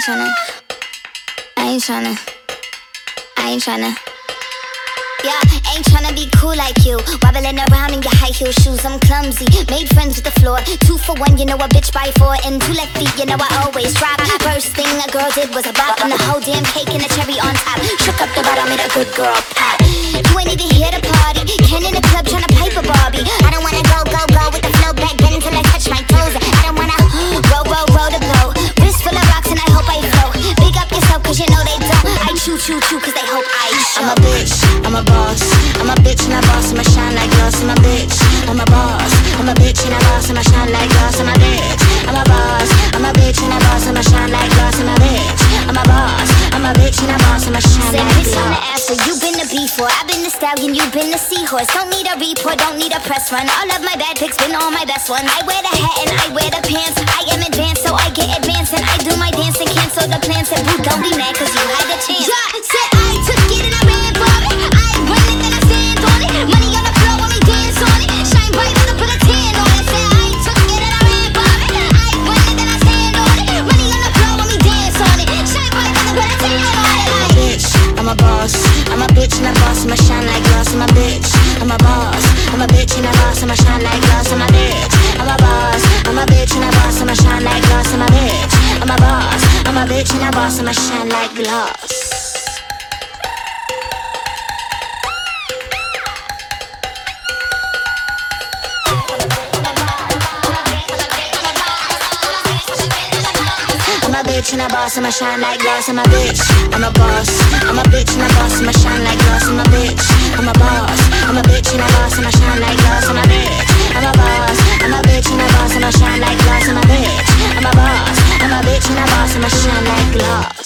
ain't tryna. I ain't tryna. I ain't tryna. Yeah, ain't tryna be cool like you. Wobbling around in your high heel shoes, I'm clumsy. Made friends with the floor. Two for one, you know a bitch by four. And two left feet, you know I always drop. First thing a girl did was a bop. And the whole damn cake and the cherry on top. Shook up the bottom, made a good girl pop. You ain't even here to party. I choo, choo cause they hope I show. I'm a bitch, I'm a boss. I'm a bitch and a boss, I'ma shine like glass. I'm a bitch, I'm a boss. I'm a bitch and a boss, I'ma shine like glass. I'm a bitch, I'm a boss. I'm a bitch and a boss, I'ma shine like glass. I'm a bitch, I'm a boss. I'm a bitch and a boss, I'ma shine Say like bitch on the glass. after, you been the before. I've been the stallion, you've been the seahorse. Don't need a report, don't need a press run. All of my bad pics been all my best ones. I wear the hat and I wear the pants. I am advanced, a boss. I'm a bitch and a boss, I'ma shine like glass. I'm a bitch, I'm a boss. I'm a bitch and a boss, I'ma shine like glass. I'm a bitch, I'm a boss. I'm a bitch and a boss, I'ma shine like glass. I'm a bitch, I'm a boss. I'm a bitch and a boss, I'ma shine like glass. Bitch and a boss, I'ma shine like glass. I'm a bitch, I'm a boss. I'm a bitch and a boss, I'ma shine like glass. I'm a bitch, I'm a boss. I'm a bitch and a boss, I'ma shine like glass. I'm a bitch, I'm a boss. I'm a bitch and a boss, I'ma shine like glass. I'm a bitch, I'm a boss. I'm a bitch and a boss, I'ma shine like glass.